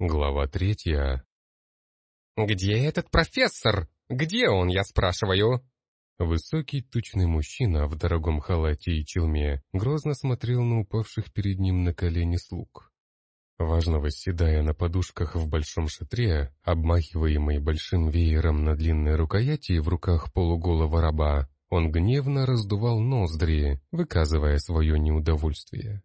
Глава третья. «Где этот профессор? Где он, я спрашиваю?» Высокий тучный мужчина в дорогом халате и челме грозно смотрел на упавших перед ним на колени слуг. Важно восседая на подушках в большом шатре, обмахиваемый большим веером на длинной рукояти в руках полуголого раба, он гневно раздувал ноздри, выказывая свое неудовольствие.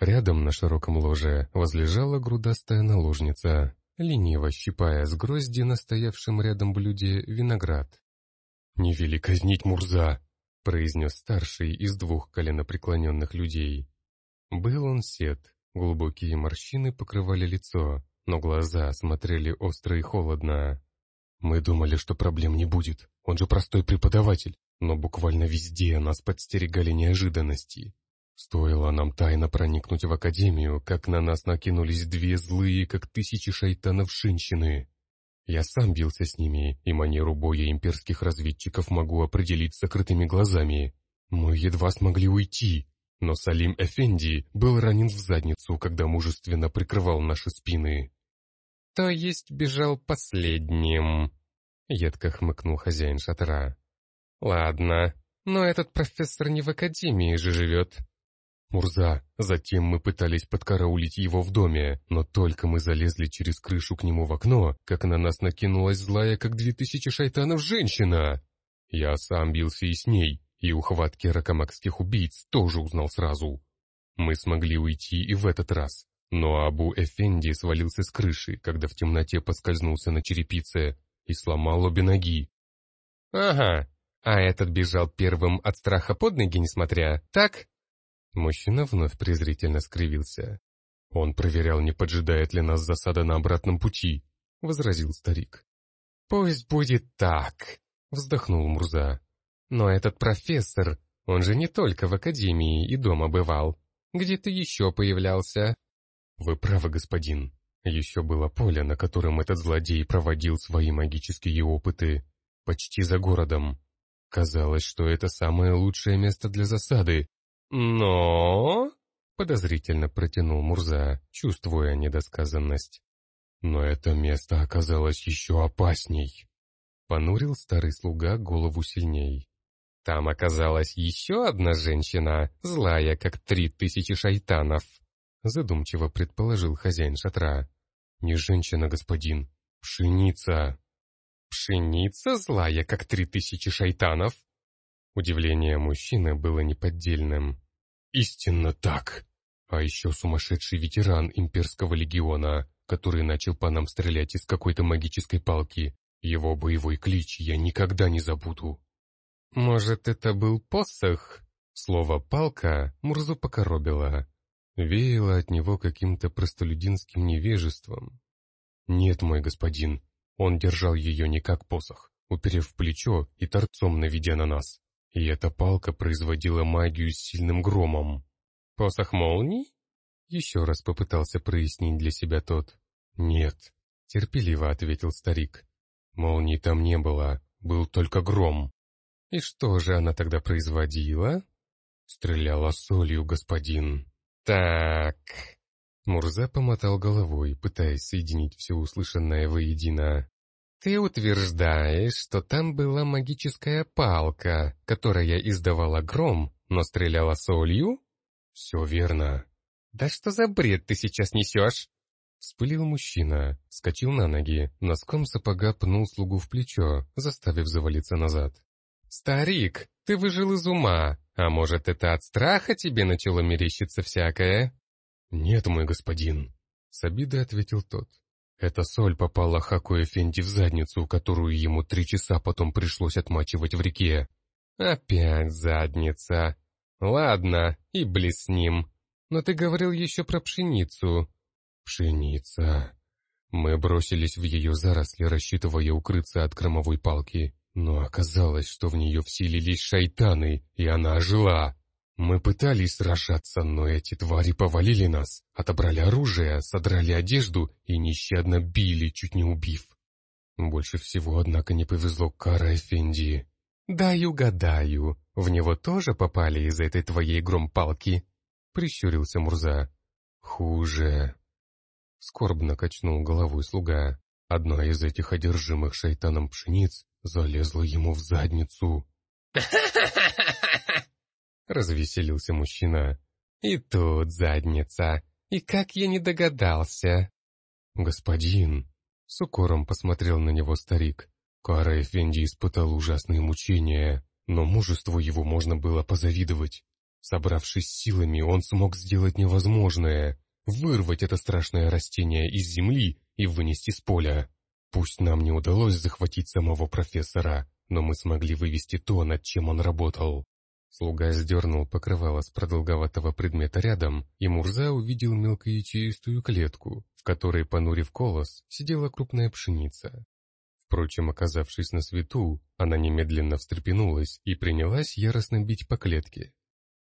Рядом на широком ложе возлежала грудастая наложница, лениво щипая с грозди на стоявшем рядом блюде виноград. «Не вели казнить Мурза!» — произнес старший из двух коленопреклоненных людей. Был он сед, глубокие морщины покрывали лицо, но глаза смотрели остро и холодно. «Мы думали, что проблем не будет, он же простой преподаватель, но буквально везде нас подстерегали неожиданности. Стоило нам тайно проникнуть в академию, как на нас накинулись две злые, как тысячи шайтанов, женщины. Я сам бился с ними, и манеру боя имперских разведчиков могу определить закрытыми глазами. Мы едва смогли уйти, но Салим Эфенди был ранен в задницу, когда мужественно прикрывал наши спины. «То есть бежал последним», — едко хмыкнул хозяин шатра. «Ладно, но этот профессор не в академии же живет. Мурза, затем мы пытались подкараулить его в доме, но только мы залезли через крышу к нему в окно, как на нас накинулась злая, как две тысячи шайтанов, женщина. Я сам бился и с ней, и ухватки ракомакских убийц тоже узнал сразу. Мы смогли уйти и в этот раз, но Абу Эфенди свалился с крыши, когда в темноте поскользнулся на черепице и сломал обе ноги. «Ага, а этот бежал первым от страха под ноги несмотря, так?» Мужчина вновь презрительно скривился. «Он проверял, не поджидает ли нас засада на обратном пути», — возразил старик. «Пусть будет так», — вздохнул Мурза. «Но этот профессор, он же не только в академии и дома бывал. Где-то еще появлялся». «Вы правы, господин. Еще было поле, на котором этот злодей проводил свои магические опыты. Почти за городом. Казалось, что это самое лучшее место для засады, «Но...» — подозрительно протянул Мурза, чувствуя недосказанность. «Но это место оказалось еще опасней», — понурил старый слуга голову сильней. «Там оказалась еще одна женщина, злая, как три тысячи шайтанов», — задумчиво предположил хозяин шатра. «Не женщина, господин, пшеница». «Пшеница злая, как три тысячи шайтанов?» Удивление мужчины было неподдельным. «Истинно так! А еще сумасшедший ветеран имперского легиона, который начал по нам стрелять из какой-то магической палки. Его боевой клич я никогда не забуду». «Может, это был посох?» Слово «палка» Мурзу покоробило. Веяло от него каким-то простолюдинским невежеством. «Нет, мой господин, он держал ее не как посох, уперев в плечо и торцом наведя на нас. И эта палка производила магию с сильным громом. «Посох молний?» Еще раз попытался прояснить для себя тот. «Нет», — терпеливо ответил старик. «Молний там не было, был только гром». «И что же она тогда производила?» «Стреляла солью, господин». «Так...» Мурза помотал головой, пытаясь соединить все услышанное воедино. «Ты утверждаешь, что там была магическая палка, которая издавала гром, но стреляла солью?» «Все верно». «Да что за бред ты сейчас несешь?» Вспылил мужчина, скочил на ноги, носком сапога пнул слугу в плечо, заставив завалиться назад. «Старик, ты выжил из ума, а может, это от страха тебе начало мерещиться всякое?» «Нет, мой господин», — с обидой ответил тот. Эта соль попала Хаку Эфенди в задницу, которую ему три часа потом пришлось отмачивать в реке. «Опять задница. Ладно, и блесним. Но ты говорил еще про пшеницу». «Пшеница...» Мы бросились в ее заросли, рассчитывая укрыться от громовой палки. Но оказалось, что в нее вселились шайтаны, и она ожила. Мы пытались сражаться, но эти твари повалили нас, отобрали оружие, содрали одежду и нещадно били, чуть не убив. Больше всего, однако, не повезло Кара Эфенди. «Дай угадаю, в него тоже попали из этой твоей громпалки?» — прищурился Мурза. «Хуже». Скорбно качнул головой слуга. Одна из этих одержимых шайтаном пшениц залезла ему в задницу. Развеселился мужчина. И тут задница. И как я не догадался. Господин, с укором посмотрел на него старик. Кара Эфенди испытал ужасные мучения, но мужеству его можно было позавидовать. Собравшись силами, он смог сделать невозможное — вырвать это страшное растение из земли и вынести с поля. Пусть нам не удалось захватить самого профессора, но мы смогли вывести то, над чем он работал. Слуга сдернул покрывало с продолговатого предмета рядом, и Мурза увидел мелкоячеистую клетку, в которой, понурив колос, сидела крупная пшеница. Впрочем, оказавшись на свету, она немедленно встрепенулась и принялась яростно бить по клетке.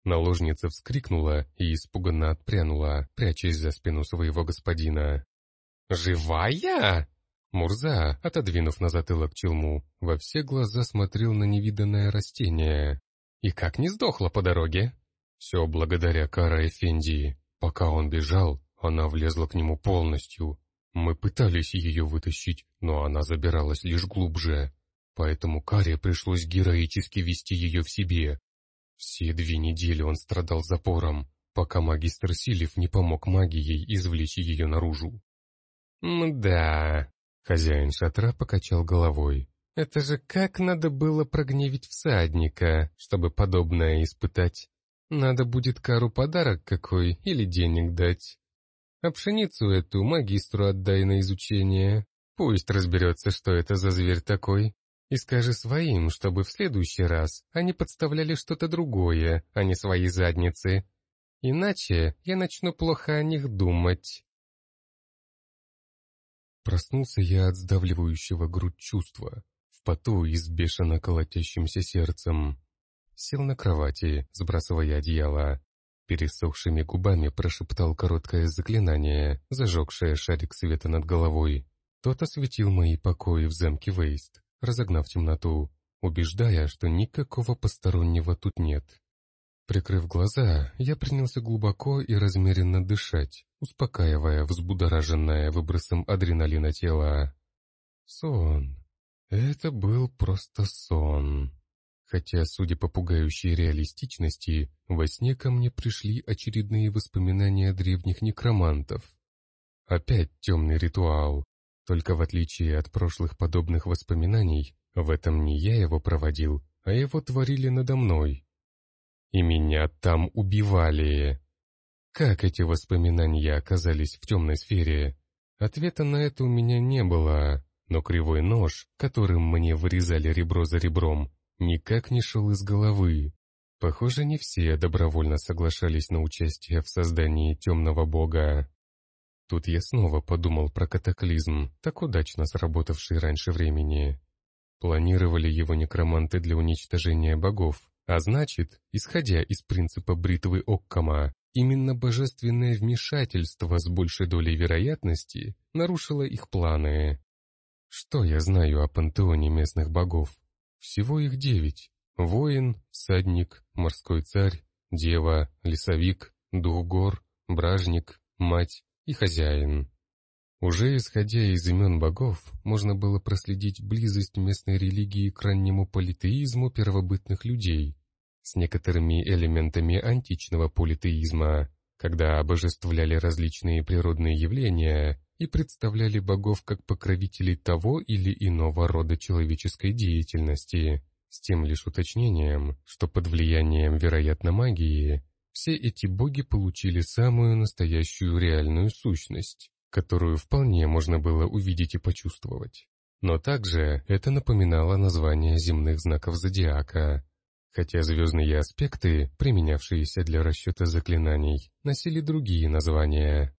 Наложница вскрикнула и испуганно отпрянула, прячась за спину своего господина. «Живая?» Мурза, отодвинув на затылок челму, во все глаза смотрел на невиданное растение. И как не сдохла по дороге? Все благодаря Кара Эфендии. Пока он бежал, она влезла к нему полностью. Мы пытались ее вытащить, но она забиралась лишь глубже. Поэтому Каре пришлось героически вести ее в себе. Все две недели он страдал запором, пока магистр Силев не помог магией извлечь ее наружу. «Мда...» — хозяин шатра покачал головой. Это же как надо было прогневить всадника, чтобы подобное испытать. Надо будет Кару подарок какой или денег дать. А пшеницу эту магистру отдай на изучение. Пусть разберется, что это за зверь такой. И скажи своим, чтобы в следующий раз они подставляли что-то другое, а не свои задницы. Иначе я начну плохо о них думать. Проснулся я от сдавливающего грудь чувства поту и с бешено колотящимся сердцем. Сел на кровати, сбрасывая одеяло. Пересохшими губами прошептал короткое заклинание, зажегшее шарик света над головой. Тот осветил мои покои в замке Вейст, разогнав темноту, убеждая, что никакого постороннего тут нет. Прикрыв глаза, я принялся глубоко и размеренно дышать, успокаивая взбудораженное выбросом адреналина тело. Сон. Это был просто сон. Хотя, судя по пугающей реалистичности, во сне ко мне пришли очередные воспоминания древних некромантов. Опять темный ритуал. Только в отличие от прошлых подобных воспоминаний, в этом не я его проводил, а его творили надо мной. И меня там убивали. Как эти воспоминания оказались в темной сфере? Ответа на это у меня не было но кривой нож, которым мне вырезали ребро за ребром, никак не шел из головы. Похоже, не все добровольно соглашались на участие в создании темного бога. Тут я снова подумал про катаклизм, так удачно сработавший раньше времени. Планировали его некроманты для уничтожения богов, а значит, исходя из принципа бритвы Оккама, именно божественное вмешательство с большей долей вероятности нарушило их планы. Что я знаю о пантеоне местных богов? Всего их девять. Воин, всадник, морской царь, дева, лесовик, дух гор, бражник, мать и хозяин. Уже исходя из имен богов, можно было проследить близость местной религии к раннему политеизму первобытных людей с некоторыми элементами античного политеизма, когда обожествляли различные природные явления и представляли богов как покровителей того или иного рода человеческой деятельности, с тем лишь уточнением, что под влиянием, вероятно, магии, все эти боги получили самую настоящую реальную сущность, которую вполне можно было увидеть и почувствовать. Но также это напоминало название земных знаков зодиака, хотя звездные аспекты, применявшиеся для расчета заклинаний, носили другие названия.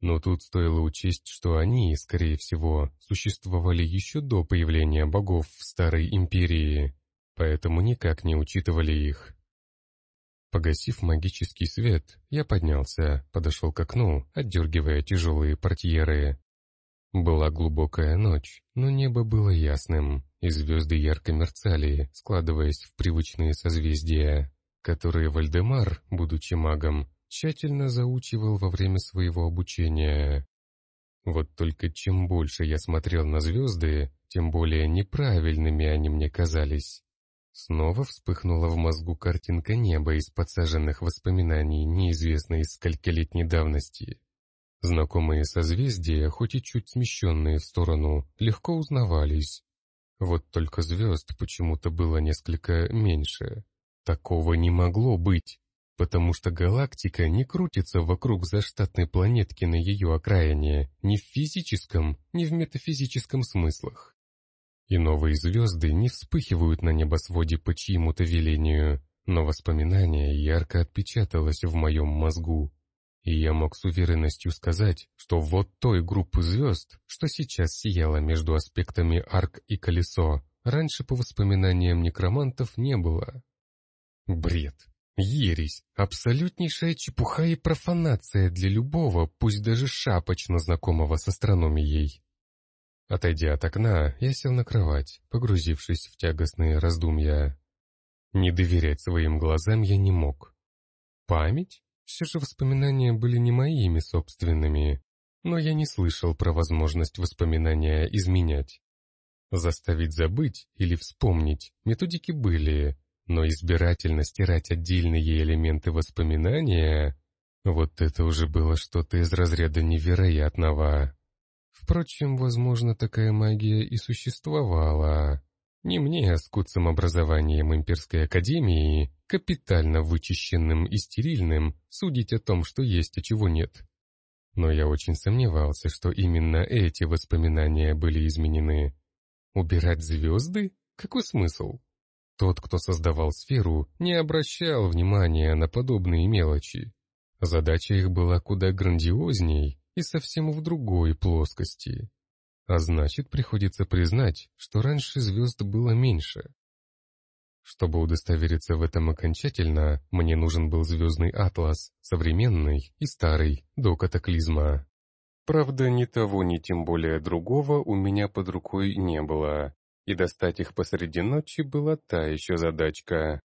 Но тут стоило учесть, что они, скорее всего, существовали еще до появления богов в Старой Империи, поэтому никак не учитывали их. Погасив магический свет, я поднялся, подошел к окну, отдергивая тяжелые портьеры. Была глубокая ночь, но небо было ясным, и звезды ярко мерцали, складываясь в привычные созвездия, которые Вальдемар, будучи магом, тщательно заучивал во время своего обучения. Вот только чем больше я смотрел на звезды, тем более неправильными они мне казались. Снова вспыхнула в мозгу картинка неба из подсаженных воспоминаний неизвестной из скольколетней давности. Знакомые созвездия, хоть и чуть смещенные в сторону, легко узнавались. Вот только звезд почему-то было несколько меньше. Такого не могло быть потому что галактика не крутится вокруг заштатной планетки на ее окраине ни в физическом, ни в метафизическом смыслах. И новые звезды не вспыхивают на небосводе по чьему-то велению, но воспоминание ярко отпечаталось в моем мозгу. И я мог с уверенностью сказать, что вот той группы звезд, что сейчас сияла между аспектами арк и колесо, раньше по воспоминаниям некромантов не было. Бред. Ересь, абсолютнейшая чепуха и профанация для любого, пусть даже шапочно знакомого с астрономией. Отойдя от окна, я сел на кровать, погрузившись в тягостные раздумья. Не доверять своим глазам я не мог. Память? Все же воспоминания были не моими собственными, но я не слышал про возможность воспоминания изменять. Заставить забыть или вспомнить методики были, но избирательно стирать отдельные элементы воспоминания — вот это уже было что-то из разряда невероятного. Впрочем, возможно, такая магия и существовала. Не мне, а с куцым образованием имперской академии, капитально вычищенным и стерильным, судить о том, что есть, а чего нет. Но я очень сомневался, что именно эти воспоминания были изменены. Убирать звезды? Какой смысл? Тот, кто создавал сферу, не обращал внимания на подобные мелочи. Задача их была куда грандиозней и совсем в другой плоскости. А значит, приходится признать, что раньше звезд было меньше. Чтобы удостовериться в этом окончательно, мне нужен был звездный атлас, современный и старый, до катаклизма. Правда, ни того, ни тем более другого у меня под рукой не было, и достать их посреди ночи была та еще задачка.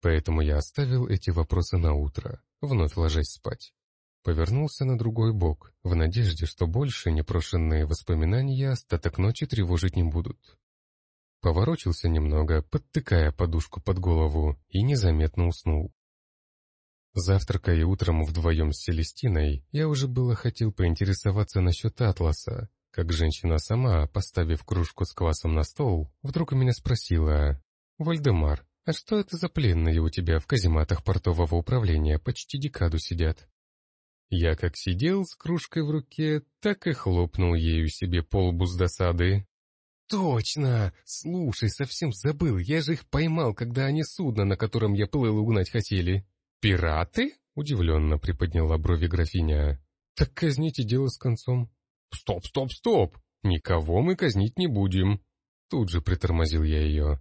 Поэтому я оставил эти вопросы на утро, вновь ложась спать. Повернулся на другой бок, в надежде, что больше непрошенные воспоминания остаток ночи тревожить не будут. Поворочился немного, подтыкая подушку под голову, и незаметно уснул. Завтракая утром вдвоем с Селестиной, я уже было хотел поинтересоваться насчет Атласа, как женщина сама, поставив кружку с квасом на стол, вдруг у меня спросила, «Вальдемар, а что это за пленные у тебя в казематах портового управления почти декаду сидят?» Я как сидел с кружкой в руке, так и хлопнул ею себе по лбу с досады. «Точно! Слушай, совсем забыл, я же их поймал, когда они судно, на котором я плыл, угнать хотели». «Пираты?» — удивленно приподняла брови графиня. «Так казните дело с концом. «Стоп, стоп, стоп! Никого мы казнить не будем!» Тут же притормозил я ее.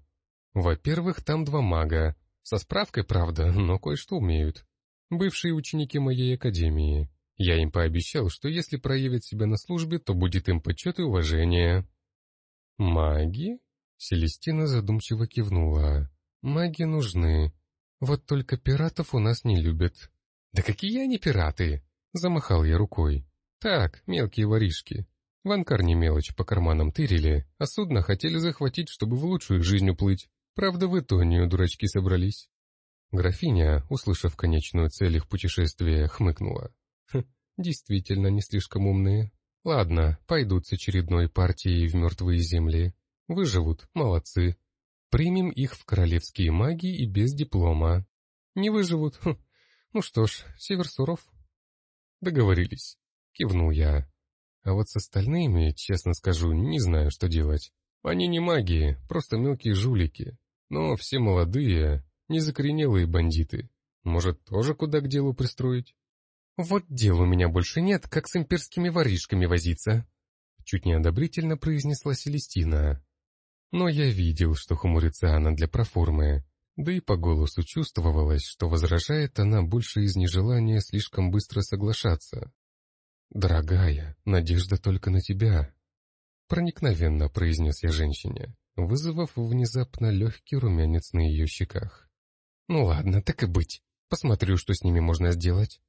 «Во-первых, там два мага. Со справкой, правда, но кое-что умеют. Бывшие ученики моей академии. Я им пообещал, что если проявят себя на службе, то будет им почет и уважение». «Маги?» Селестина задумчиво кивнула. «Маги нужны. Вот только пиратов у нас не любят». «Да какие они пираты?» Замахал я рукой. Так, мелкие воришки. В Анкарне мелочь по карманам тырили, а судно хотели захватить, чтобы в лучшую жизнь уплыть. Правда, в Итонию дурачки собрались. Графиня, услышав конечную цель их путешествия, хмыкнула. Хм, действительно не слишком умные. Ладно, пойдут с очередной партией в мертвые земли. Выживут, молодцы. Примем их в королевские маги и без диплома. Не выживут, хм. ну что ж, север суров. Договорились. Кивнул я. А вот с остальными, честно скажу, не знаю, что делать. Они не маги, просто мелкие жулики. Но все молодые, незакоренелые бандиты. Может, тоже куда к делу пристроить? Вот дел у меня больше нет, как с имперскими воришками возиться. Чуть неодобрительно произнесла Селестина. Но я видел, что хмурится она для проформы. Да и по голосу чувствовалось, что возражает она больше из нежелания слишком быстро соглашаться. «Дорогая, надежда только на тебя», — проникновенно произнес я женщине, вызвав внезапно легкий румянец на ее щеках. «Ну ладно, так и быть. Посмотрю, что с ними можно сделать».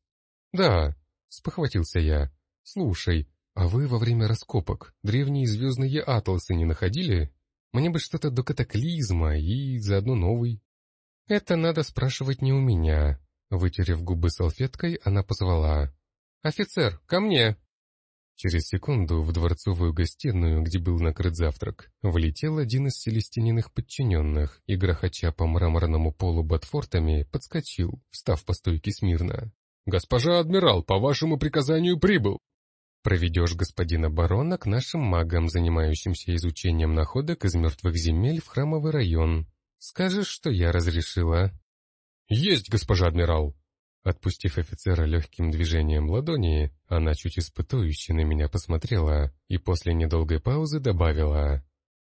«Да», — спохватился я. «Слушай, «А вы во время раскопок древние звездные атласы не находили? Мне бы что-то до катаклизма и заодно новый». «Это надо спрашивать не у меня». Вытерев губы салфеткой, она позвала. «Офицер, ко мне!» Через секунду в дворцовую гостиную, где был накрыт завтрак, влетел один из селестининых подчиненных и, грохоча по мраморному полу ботфортами, подскочил, встав по стойке смирно. «Госпожа адмирал, по вашему приказанию прибыл!» «Проведешь господина барона к нашим магам, занимающимся изучением находок из мертвых земель в храмовый район. Скажешь, что я разрешила?» «Есть, госпожа адмирал!» Отпустив офицера легким движением ладони, она чуть испытующе на меня посмотрела и после недолгой паузы добавила.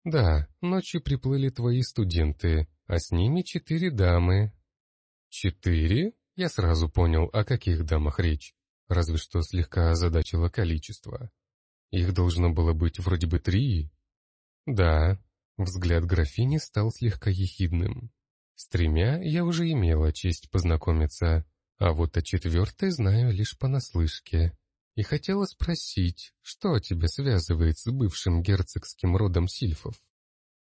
«Да, ночью приплыли твои студенты, а с ними четыре дамы». «Четыре?» Я сразу понял, о каких дамах речь, разве что слегка озадачило количество. Их должно было быть вроде бы три. «Да», взгляд графини стал слегка ехидным. С тремя я уже имела честь познакомиться, а вот о четвертой знаю лишь понаслышке. И хотела спросить, что тебя связывает с бывшим герцогским родом сильфов?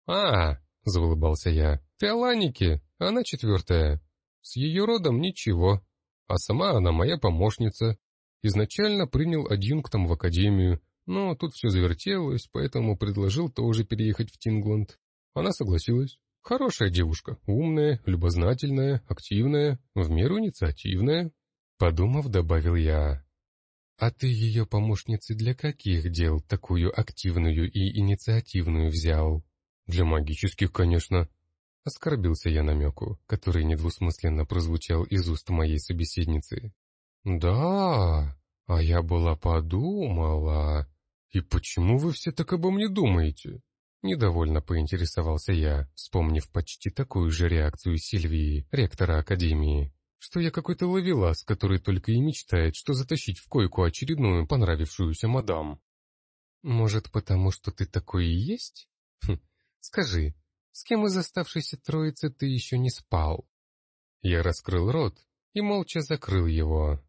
«А, — заулыбался я, — ты Аланики, она четвертая. С ее родом ничего, а сама она моя помощница. Изначально принял адъюнктом в академию, но тут все завертелось, поэтому предложил тоже переехать в Тингланд. Она согласилась. Хорошая девушка, умная, любознательная, активная, в меру инициативная. Подумав, добавил я. А ты ее помощницей для каких дел такую активную и инициативную взял? Для магических, конечно. Оскорбился я намеку, который недвусмысленно прозвучал из уст моей собеседницы. «Да, а я была подумала. И почему вы все так обо мне думаете? Недовольно поинтересовался я, вспомнив почти такую же реакцию Сильвии, ректора Академии, что я какой-то ловелас, который только и мечтает, что затащить в койку очередную понравившуюся мадам. Может, потому что ты такой и есть? Хм, скажи, с кем из оставшейся троицы ты еще не спал? Я раскрыл рот и молча закрыл его.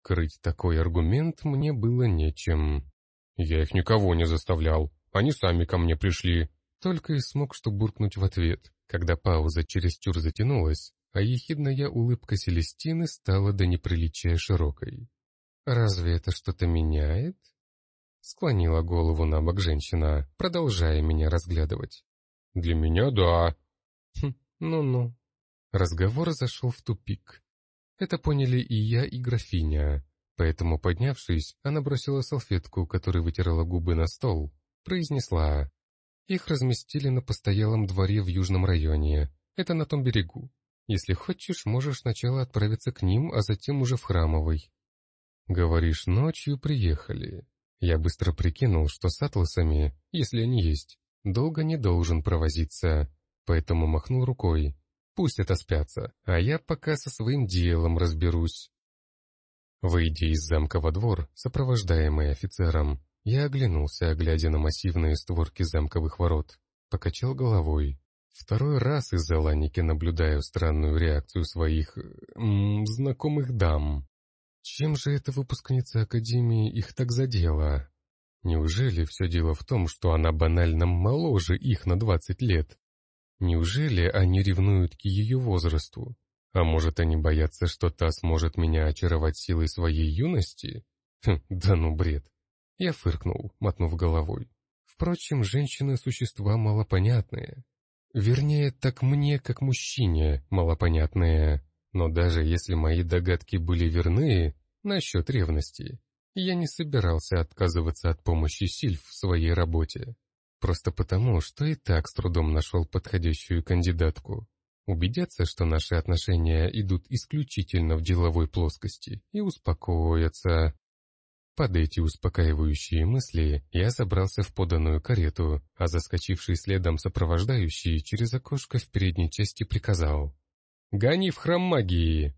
Крыть такой аргумент мне было нечем. Я их никого не заставлял, они сами ко мне пришли. Только и смог что буркнуть в ответ, когда пауза чересчур затянулась, а ехидная улыбка Селестины стала до неприличия широкой. «Разве это что-то меняет?» Склонила голову на бок женщина, продолжая меня разглядывать. «Для меня да». Хм, ну-ну. Разговор зашел в тупик. Это поняли и я, и графиня. Поэтому, поднявшись, она бросила салфетку, которой вытирала губы на стол, произнесла. Их разместили на постоялом дворе в южном районе. Это на том берегу. Если хочешь, можешь сначала отправиться к ним, а затем уже в Храмовый. Говоришь, ночью приехали. Я быстро прикинул, что с атласами, если они есть, долго не должен провозиться, поэтому махнул рукой. Пусть это спятся, а я пока со своим делом разберусь. Выйдя из замка во двор, сопровождаемый офицером, я оглянулся, глядя на массивные створки замковых ворот. Покачал головой. Второй раз из-за ланики наблюдаю странную реакцию своих... М -м, знакомых дам. Чем же эта выпускница Академии их так задела? Неужели все дело в том, что она банально моложе их на двадцать лет? Неужели они ревнуют к ее возрасту? А может, они боятся, что та сможет меня очаровать силой своей юности? Хм, да ну бред. Я фыркнул, мотнув головой. Впрочем, женщины — существа малопонятные. Вернее, так мне, как мужчине, малопонятные. Но даже если мои догадки были верны насчет ревности, я не собирался отказываться от помощи Сильф в своей работе. Просто потому, что и так с трудом нашел подходящую кандидатку. Убедиться, что наши отношения идут исключительно в деловой плоскости, и успокоиться, под эти успокаивающие мысли я забрался в поданную карету, а заскочивший следом сопровождающий через окошко в передней части приказал. «Гони в храм магии!»